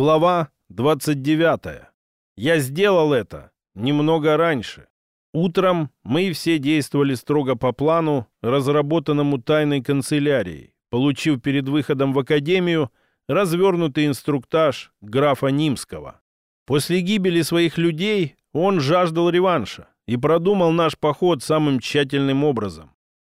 Глава 29. Я сделал это немного раньше. Утром мы все действовали строго по плану, разработанному тайной канцелярией, получив перед выходом в академию развернутый инструктаж графа Нимского. После гибели своих людей он жаждал реванша и продумал наш поход самым тщательным образом.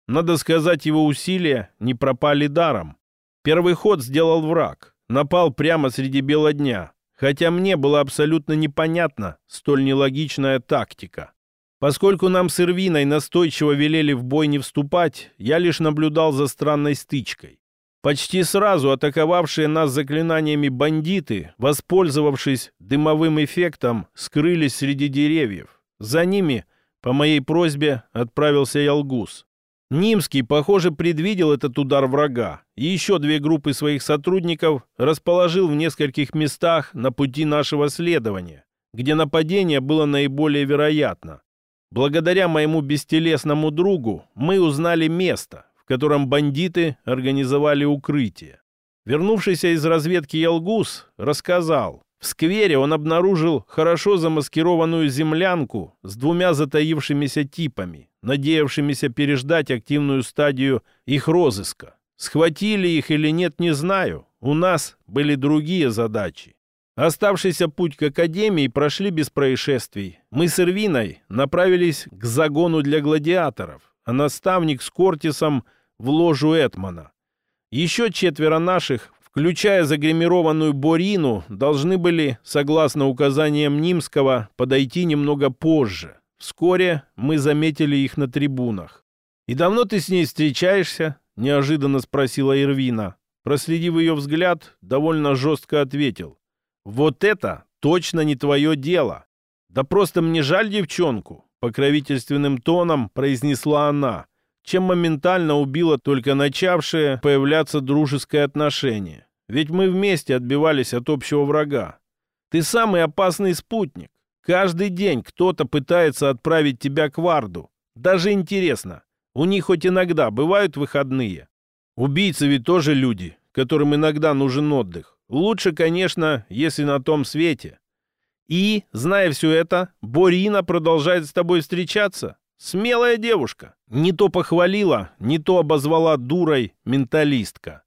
Надо сказать, его усилия не пропали даром. Первый ход сделал враг, напал прямо среди бела дня, хотя мне было абсолютно непонятна столь нелогичная тактика. Поскольку нам с Ирвиной настойчиво велели в бой не вступать, я лишь наблюдал за странной стычкой. Почти сразу атаковавшие нас заклинаниями бандиты, воспользовавшись дымовым эффектом, скрылись среди деревьев. За ними, по моей просьбе, отправился Ялгус. Нимский, похоже, предвидел этот удар врага и еще две группы своих сотрудников расположил в нескольких местах на пути нашего следования, где нападение было наиболее вероятно. Благодаря моему бестелесному другу мы узнали место, в котором бандиты организовали укрытие. Вернувшийся из разведки Ялгус рассказал, в сквере он обнаружил хорошо замаскированную землянку с двумя затаившимися типами, надеявшимися переждать активную стадию их розыска. Схватили их или нет, не знаю. У нас были другие задачи. Оставшийся путь к Академии прошли без происшествий. Мы с Ирвиной направились к загону для гладиаторов, а наставник с Кортисом в ложу Этмана. Еще четверо наших включая загримированную Борину, должны были, согласно указаниям Нимского, подойти немного позже. Вскоре мы заметили их на трибунах. «И давно ты с ней встречаешься?» — неожиданно спросила Ирвина. Проследив ее взгляд, довольно жестко ответил. «Вот это точно не твое дело. Да просто мне жаль девчонку», — покровительственным тоном произнесла она чем моментально убило только начавшее появляться дружеское отношение. Ведь мы вместе отбивались от общего врага. Ты самый опасный спутник. Каждый день кто-то пытается отправить тебя к Варду. Даже интересно, у них хоть иногда бывают выходные. Убийцы ведь тоже люди, которым иногда нужен отдых. Лучше, конечно, если на том свете. И, зная все это, Борина продолжает с тобой встречаться. Смелая девушка. Не то похвалила, не то обозвала дурой менталистка.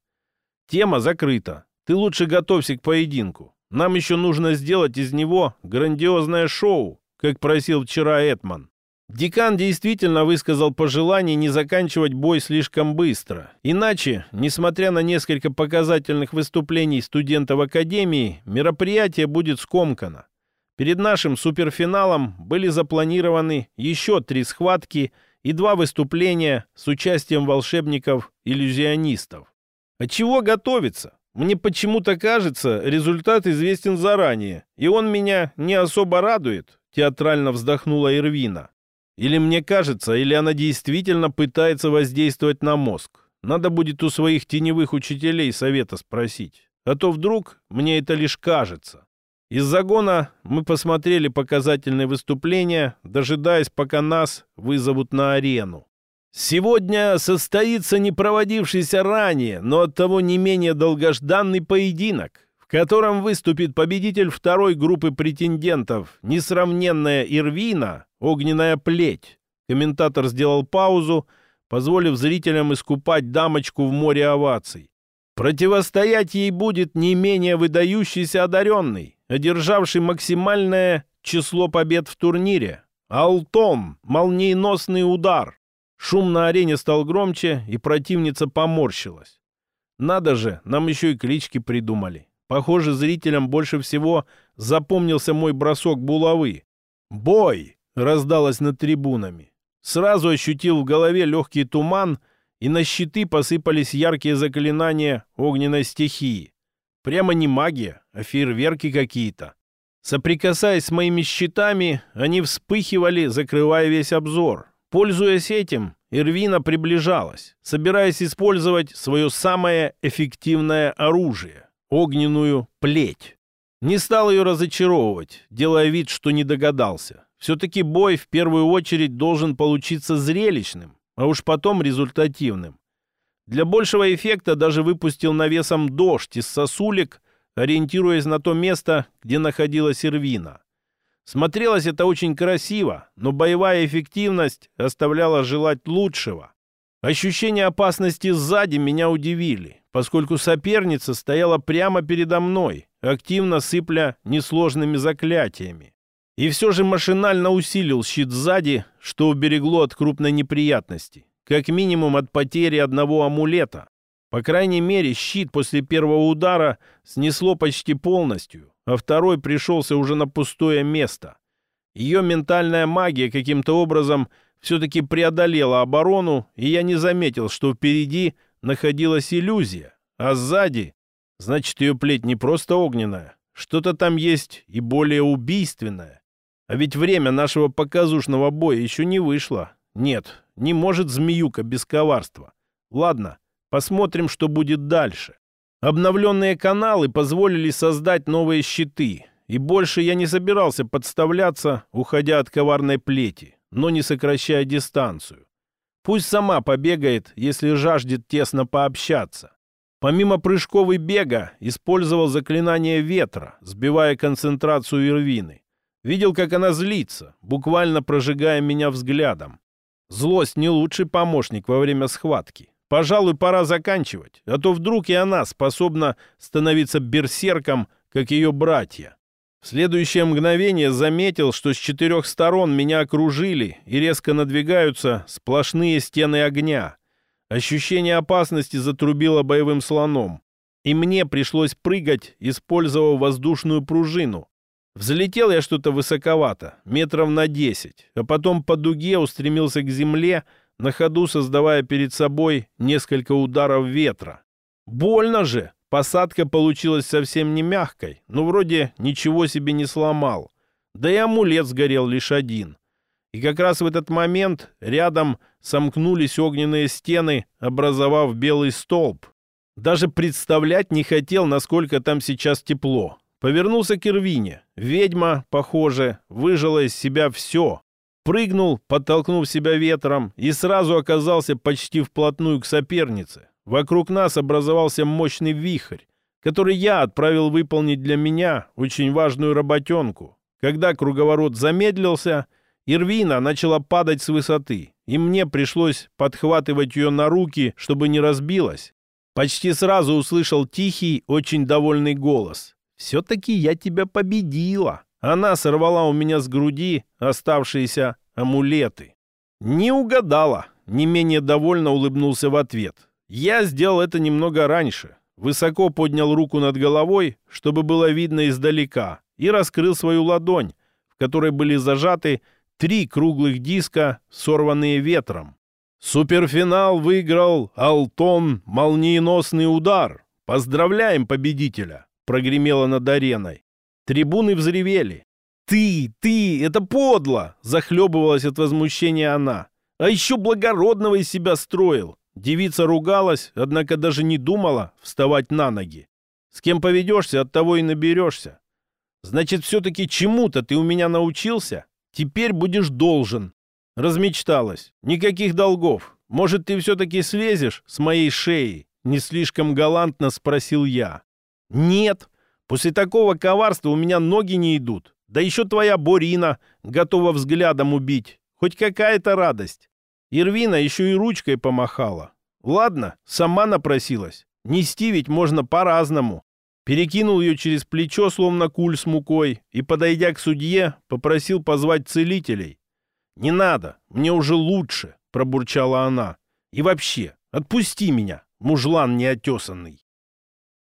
Тема закрыта. Ты лучше готовься к поединку. Нам еще нужно сделать из него грандиозное шоу, как просил вчера Этман. Декан действительно высказал пожелание не заканчивать бой слишком быстро. Иначе, несмотря на несколько показательных выступлений студентов Академии, мероприятие будет скомкано. Перед нашим суперфиналом были запланированы еще три схватки и два выступления с участием волшебников-иллюзионистов. А чего готовиться? Мне почему-то кажется, результат известен заранее, и он меня не особо радует, театрально вздохнула Ирвина. Или мне кажется, или она действительно пытается воздействовать на мозг. Надо будет у своих теневых учителей совета спросить. А то вдруг мне это лишь кажется. Из загона мы посмотрели показательные выступления, дожидаясь, пока нас вызовут на арену. Сегодня состоится не проводившийся ранее, но оттого не менее долгожданный поединок, в котором выступит победитель второй группы претендентов, несравненная Ирвина, огненная плеть. Комментатор сделал паузу, позволив зрителям искупать дамочку в море оваций. Противостоять ей будет не менее выдающийся одаренный, одержавший максимальное число побед в турнире. Алтон, молниеносный удар. Шум на арене стал громче, и противница поморщилась. Надо же, нам еще и клички придумали. Похоже, зрителям больше всего запомнился мой бросок булавы. «Бой!» — раздалось над трибунами. Сразу ощутил в голове легкий туман, и на щиты посыпались яркие заклинания огненной стихии. Прямо не магия, а фейерверки какие-то. Соприкасаясь с моими щитами, они вспыхивали, закрывая весь обзор. Пользуясь этим, Ирвина приближалась, собираясь использовать свое самое эффективное оружие — огненную плеть. Не стал ее разочаровывать, делая вид, что не догадался. Все-таки бой в первую очередь должен получиться зрелищным, а уж потом результативным. Для большего эффекта даже выпустил навесом дождь из сосулек, ориентируясь на то место, где находилась Ирвина. Смотрелось это очень красиво, но боевая эффективность оставляла желать лучшего. Ощущения опасности сзади меня удивили, поскольку соперница стояла прямо передо мной, активно сыпля несложными заклятиями. И все же машинально усилил щит сзади, что уберегло от крупной неприятности, как минимум от потери одного амулета. По крайней мере, щит после первого удара снесло почти полностью, а второй пришелся уже на пустое место. Ее ментальная магия каким-то образом все-таки преодолела оборону, и я не заметил, что впереди находилась иллюзия, а сзади, значит, ее плеть не просто огненная, что-то там есть и более убийственное. А ведь время нашего показушного боя еще не вышло. Нет, не может змеюка без коварства. Ладно, посмотрим, что будет дальше. Обновленные каналы позволили создать новые щиты, и больше я не собирался подставляться, уходя от коварной плети но не сокращая дистанцию. Пусть сама побегает, если жаждет тесно пообщаться. Помимо прыжков и бега, использовал заклинание ветра, сбивая концентрацию Ирвины. Видел, как она злится, буквально прожигая меня взглядом. Злость не лучший помощник во время схватки. Пожалуй, пора заканчивать, а то вдруг и она способна становиться берсерком, как ее братья. В следующее мгновение заметил, что с четырех сторон меня окружили и резко надвигаются сплошные стены огня. Ощущение опасности затрубило боевым слоном, и мне пришлось прыгать, используя воздушную пружину. Взлетел я что-то высоковато, метров на десять, а потом по дуге устремился к земле, на ходу создавая перед собой несколько ударов ветра. Больно же! Посадка получилась совсем не мягкой, но вроде ничего себе не сломал. Да и амулет сгорел лишь один. И как раз в этот момент рядом сомкнулись огненные стены, образовав белый столб. Даже представлять не хотел, насколько там сейчас тепло. Повернулся к Ирвине. Ведьма, похоже, выжила из себя все. Прыгнул, подтолкнув себя ветром, и сразу оказался почти вплотную к сопернице. Вокруг нас образовался мощный вихрь, который я отправил выполнить для меня очень важную работенку. Когда круговорот замедлился, Ирвина начала падать с высоты, и мне пришлось подхватывать ее на руки, чтобы не разбилась. Почти сразу услышал тихий, очень довольный голос. «Все-таки я тебя победила!» Она сорвала у меня с груди оставшиеся амулеты. «Не угадала!» Не менее довольно улыбнулся в ответ. Я сделал это немного раньше. Высоко поднял руку над головой, чтобы было видно издалека, и раскрыл свою ладонь, в которой были зажаты три круглых диска, сорванные ветром. Суперфинал выиграл Алтон «Молниеносный удар». Поздравляем победителя! Прогремело над ареной. Трибуны взревели. «Ты, ты, это подло!» Захлебывалась от возмущения она. «А еще благородного из себя строил. Девица ругалась, однако даже не думала вставать на ноги. С кем поведешься, от того и наберешься. Значит, все-таки чему-то ты у меня научился? Теперь будешь должен. Размечталась. Никаких долгов. Может, ты все-таки слезешь с моей шеи? Не слишком галантно спросил я. Нет. После такого коварства у меня ноги не идут. Да еще твоя Борина готова взглядом убить. Хоть какая-то радость. Ирвина еще и ручкой помахала. Ладно, сама напросилась. Нести ведь можно по-разному. Перекинул ее через плечо, словно куль с мукой, и, подойдя к судье, попросил позвать целителей. «Не надо, мне уже лучше», — пробурчала она. «И вообще, отпусти меня, мужлан неотесанный».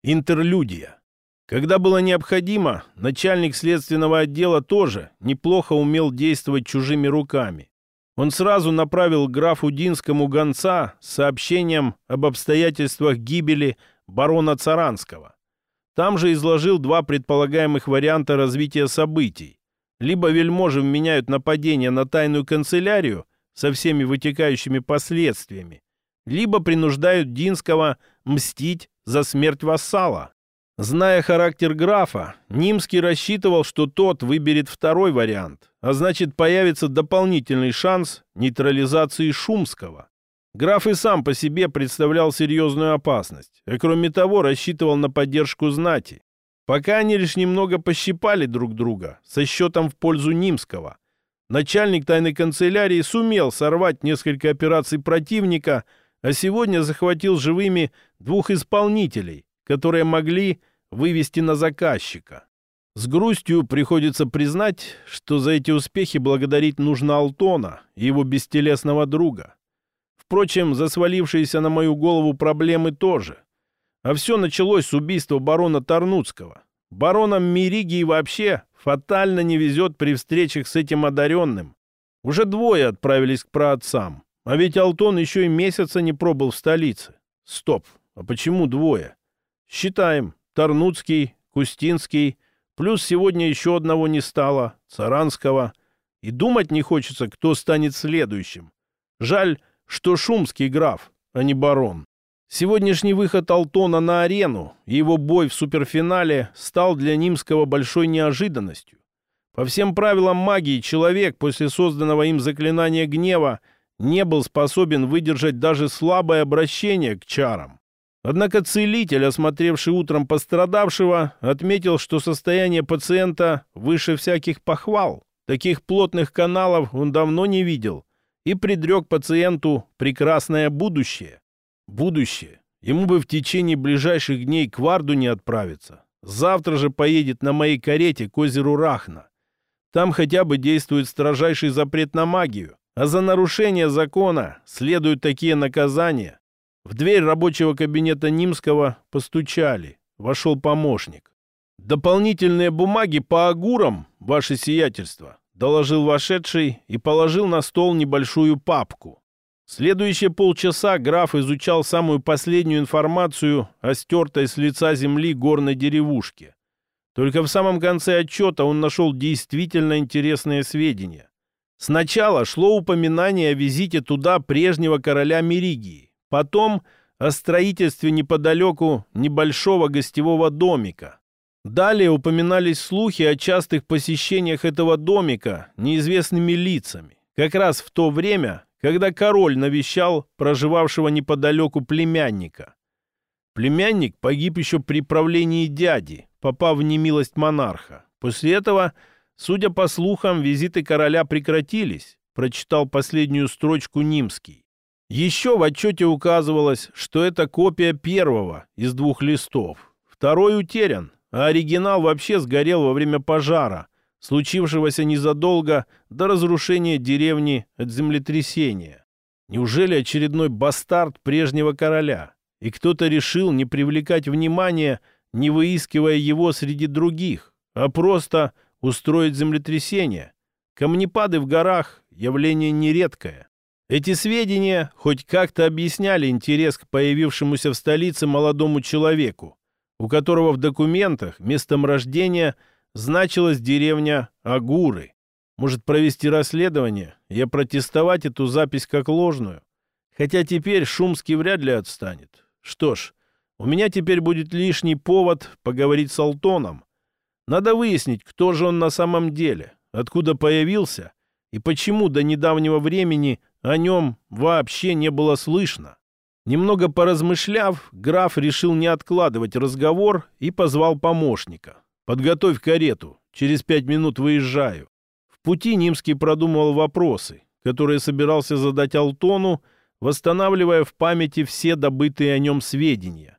Интерлюдия. Когда было необходимо, начальник следственного отдела тоже неплохо умел действовать чужими руками. Он сразу направил графу Динскому гонца с сообщением об обстоятельствах гибели барона Царанского. Там же изложил два предполагаемых варианта развития событий. Либо вельможи вменяют нападение на тайную канцелярию со всеми вытекающими последствиями, либо принуждают Динского мстить за смерть вассала. Зная характер графа, Нимский рассчитывал, что тот выберет второй вариант, а значит появится дополнительный шанс нейтрализации Шумского. Граф и сам по себе представлял серьезную опасность, а кроме того рассчитывал на поддержку знати. Пока они лишь немного пощипали друг друга со счетом в пользу Нимского. Начальник тайной канцелярии сумел сорвать несколько операций противника, а сегодня захватил живыми двух исполнителей, которые могли вывести на заказчика. С грустью приходится признать, что за эти успехи благодарить нужно Алтона и его бестелесного друга. Впрочем, за свалившиеся на мою голову проблемы тоже. А все началось с убийства барона Тарнуцкого. Баронам Миригии вообще фатально не везет при встречах с этим одаренным. Уже двое отправились к праотцам. А ведь Алтон еще и месяца не пробыл в столице. Стоп, а почему двое? Считаем. Тарнуцкий, Кустинский, плюс сегодня еще одного не стало, Царанского. И думать не хочется, кто станет следующим. Жаль, что шумский граф, а не барон. Сегодняшний выход Алтона на арену и его бой в суперфинале стал для Нимского большой неожиданностью. По всем правилам магии человек после созданного им заклинания гнева не был способен выдержать даже слабое обращение к чарам. Однако целитель, осмотревший утром пострадавшего, отметил, что состояние пациента выше всяких похвал. Таких плотных каналов он давно не видел и предрек пациенту прекрасное будущее. Будущее. Ему бы в течение ближайших дней к Варду не отправиться. Завтра же поедет на моей карете к озеру Рахна. Там хотя бы действует строжайший запрет на магию, а за нарушение закона следуют такие наказания. В дверь рабочего кабинета Нимского постучали. Вошел помощник. «Дополнительные бумаги по агурам, ваше сиятельство», доложил вошедший и положил на стол небольшую папку. Следующие полчаса граф изучал самую последнюю информацию о стертой с лица земли горной деревушке. Только в самом конце отчета он нашел действительно интересные сведения. Сначала шло упоминание о визите туда прежнего короля Меригии, потом о строительстве неподалеку небольшого гостевого домика. Далее упоминались слухи о частых посещениях этого домика неизвестными лицами, как раз в то время, когда король навещал проживавшего неподалеку племянника. Племянник погиб еще при правлении дяди, попав в немилость монарха. После этого, судя по слухам, визиты короля прекратились, прочитал последнюю строчку Нимский. Еще в отчете указывалось, что это копия первого из двух листов. Второй утерян, а оригинал вообще сгорел во время пожара, случившегося незадолго до разрушения деревни от землетрясения. Неужели очередной бастард прежнего короля? И кто-то решил не привлекать внимания, не выискивая его среди других, а просто устроить землетрясение. Камнепады в горах – явление нередкое. Эти сведения хоть как-то объясняли интерес к появившемуся в столице молодому человеку, у которого в документах местом рождения – значилась деревня Агуры. Может провести расследование и опротестовать эту запись как ложную? Хотя теперь Шумский вряд ли отстанет. Что ж, у меня теперь будет лишний повод поговорить с Алтоном. Надо выяснить, кто же он на самом деле, откуда появился и почему до недавнего времени о нем вообще не было слышно. Немного поразмышляв, граф решил не откладывать разговор и позвал помощника. Подготовь карету. Через пять минут выезжаю. В пути Нимский продумывал вопросы, которые собирался задать Алтону, восстанавливая в памяти все добытые о нем сведения.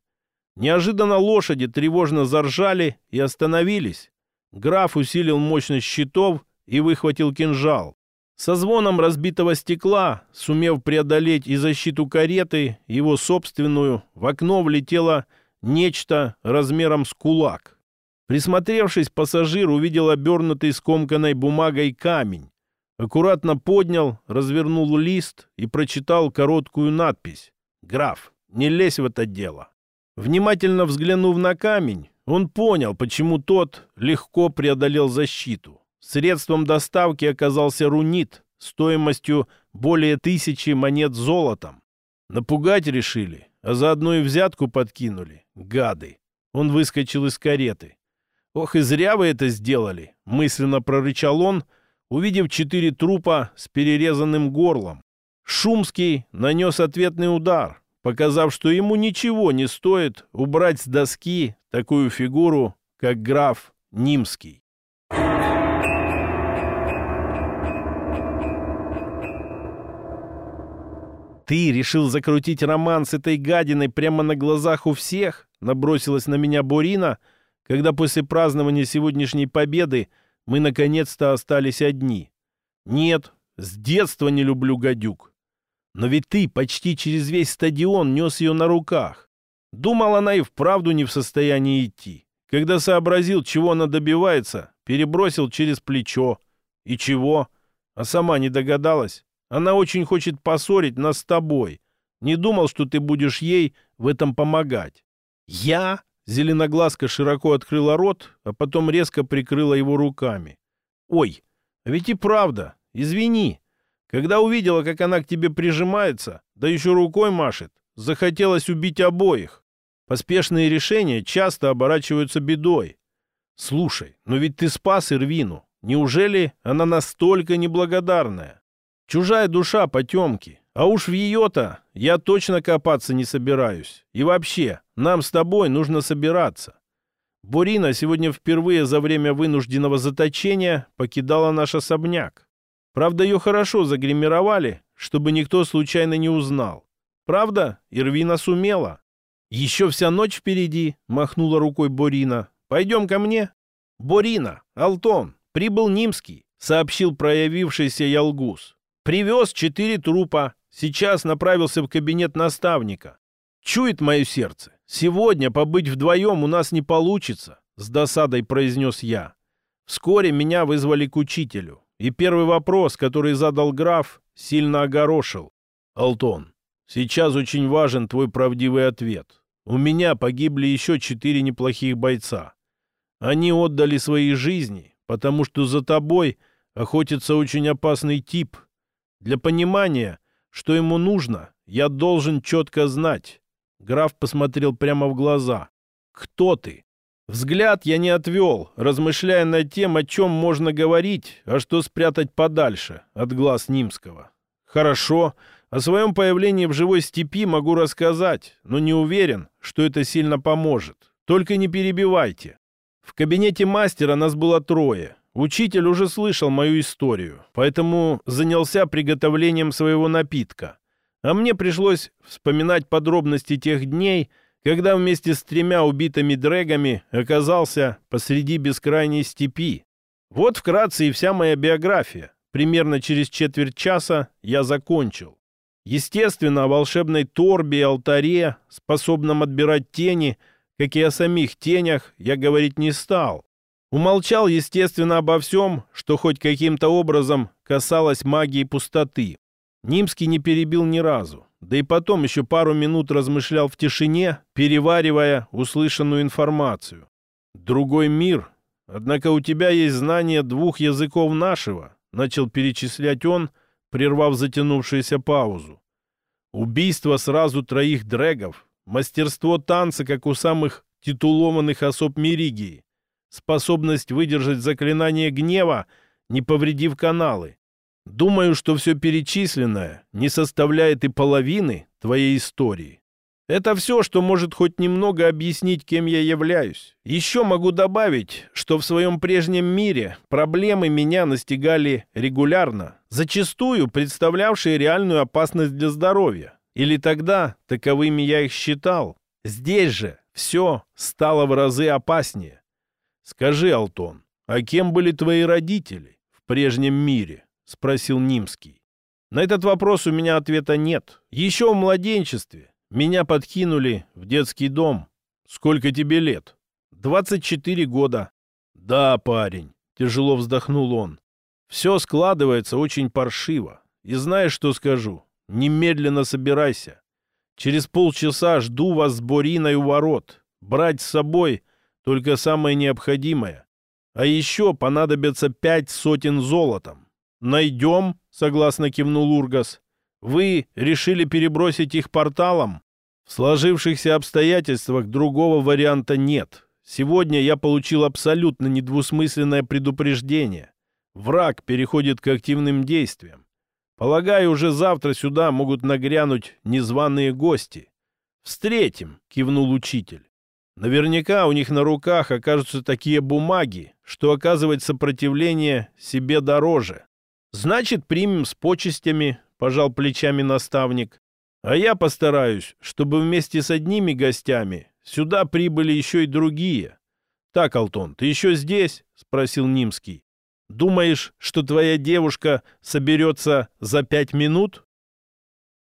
Неожиданно лошади тревожно заржали и остановились. Граф усилил мощность щитов и выхватил кинжал. Со звоном разбитого стекла, сумев преодолеть и защиту кареты, его собственную, в окно влетело нечто размером с кулак. Присмотревшись, пассажир увидел обернутый скомканной бумагой камень. Аккуратно поднял, развернул лист и прочитал короткую надпись. «Граф, не лезь в это дело». Внимательно взглянув на камень, он понял, почему тот легко преодолел защиту. Средством доставки оказался рунит стоимостью более тысячи монет золотом. Напугать решили, а заодно и взятку подкинули. Гады. Он выскочил из кареты. «Ох, и зря вы это сделали!» — мысленно прорычал он, увидев четыре трупа с перерезанным горлом. Шумский нанес ответный удар, показав, что ему ничего не стоит убрать с доски такую фигуру, как граф Нимский. «Ты решил закрутить роман с этой гадиной прямо на глазах у всех?» Набросилась на меня Борина, когда после празднования сегодняшней победы мы наконец-то остались одни. «Нет, с детства не люблю гадюк. Но ведь ты почти через весь стадион нес ее на руках. Думал, она и вправду не в состоянии идти. Когда сообразил, чего она добивается, перебросил через плечо. И чего? А сама не догадалась. Она очень хочет поссорить нас с тобой. Не думал, что ты будешь ей в этом помогать. Я? Зеленоглазка широко открыла рот, а потом резко прикрыла его руками. Ой, а ведь и правда. Извини. Когда увидела, как она к тебе прижимается, да еще рукой машет, захотелось убить обоих. Поспешные решения часто оборачиваются бедой. Слушай, но ведь ты спас Ирвину. Неужели она настолько неблагодарная? Чужая душа потемки. А уж в ее-то я точно копаться не собираюсь. И вообще, нам с тобой нужно собираться. Бурина сегодня впервые за время вынужденного заточения покидала наш особняк. Правда, ее хорошо загримировали, чтобы никто случайно не узнал. Правда, Ирвина сумела. Еще вся ночь впереди, махнула рукой Борина. Пойдем ко мне. Борина, Алтон, прибыл Нимский, сообщил проявившийся Ялгус. Привез четыре трупа. Сейчас направился в кабинет наставника. Чует мое сердце. Сегодня побыть вдвоем у нас не получится, с досадой произнес я. Вскоре меня вызвали к учителю. И первый вопрос, который задал граф, сильно огорошил. «Алтон, сейчас очень важен твой правдивый ответ. У меня погибли еще четыре неплохих бойца. Они отдали свои жизни, потому что за тобой охотится очень опасный тип, для понимания, что ему нужно, я должен четко знать. Граф посмотрел прямо в глаза. «Кто ты?» Взгляд я не отвел, размышляя над тем, о чем можно говорить, а что спрятать подальше от глаз Нимского. «Хорошо, о своем появлении в живой степи могу рассказать, но не уверен, что это сильно поможет. Только не перебивайте. В кабинете мастера нас было трое. Учитель уже слышал мою историю, поэтому занялся приготовлением своего напитка. А мне пришлось вспоминать подробности тех дней, когда вместе с тремя убитыми дрэгами оказался посреди бескрайней степи. Вот вкратце и вся моя биография. Примерно через четверть часа я закончил. Естественно, о волшебной торбе и алтаре, способном отбирать тени, как и о самих тенях, я говорить не стал. Умолчал, естественно, обо всем, что хоть каким-то образом касалось магии пустоты. Нимский не перебил ни разу. Да и потом еще пару минут размышлял в тишине, переваривая услышанную информацию. «Другой мир. Однако у тебя есть знание двух языков нашего», начал перечислять он, прервав затянувшуюся паузу. «Убийство сразу троих дрэгов, мастерство танца, как у самых титулованных особ Меригии, способность выдержать заклинание гнева, не повредив каналы. Думаю, что все перечисленное не составляет и половины твоей истории. Это все, что может хоть немного объяснить, кем я являюсь. Еще могу добавить, что в своем прежнем мире проблемы меня настигали регулярно, зачастую представлявшие реальную опасность для здоровья. Или тогда таковыми я их считал. Здесь же все стало в разы опаснее. «Скажи, Алтон, а кем были твои родители в прежнем мире?» — спросил Нимский. На этот вопрос у меня ответа нет. Еще в младенчестве меня подкинули в детский дом. Сколько тебе лет? Двадцать четыре года. Да, парень, тяжело вздохнул он. Все складывается очень паршиво. И знаешь, что скажу? Немедленно собирайся. Через полчаса жду вас с Бориной у ворот. Брать с собой только самое необходимое. А еще понадобится пять сотен золотом. Найдем, согласно кивнул Ургас. Вы решили перебросить их порталом? В сложившихся обстоятельствах другого варианта нет. Сегодня я получил абсолютно недвусмысленное предупреждение. Враг переходит к активным действиям. Полагаю, уже завтра сюда могут нагрянуть незваные гости. «Встретим», — кивнул учитель. Наверняка у них на руках окажутся такие бумаги, что оказывать сопротивление себе дороже. Значит, примем с почестями, пожал плечами наставник. А я постараюсь, чтобы вместе с одними гостями сюда прибыли еще и другие. Так, Алтон, ты еще здесь? Спросил Нимский. Думаешь, что твоя девушка соберется за пять минут?